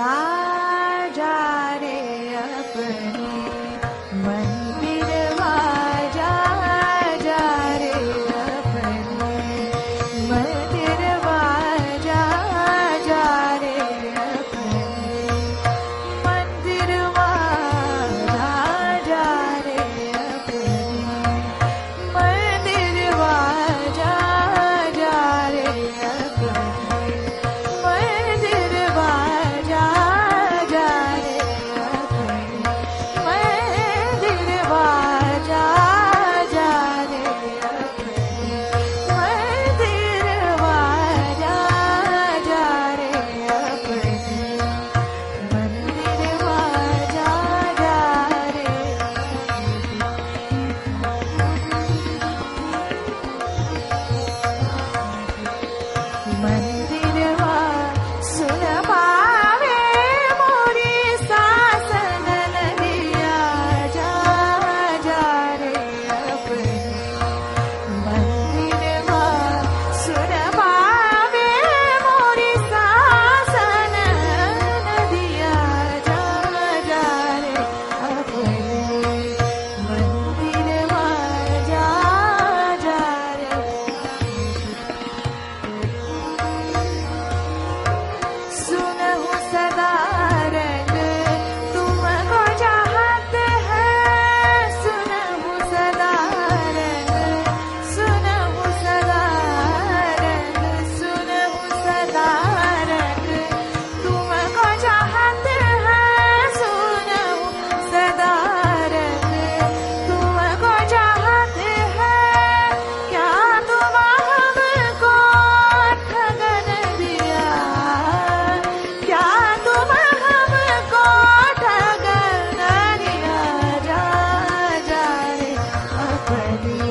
야. परी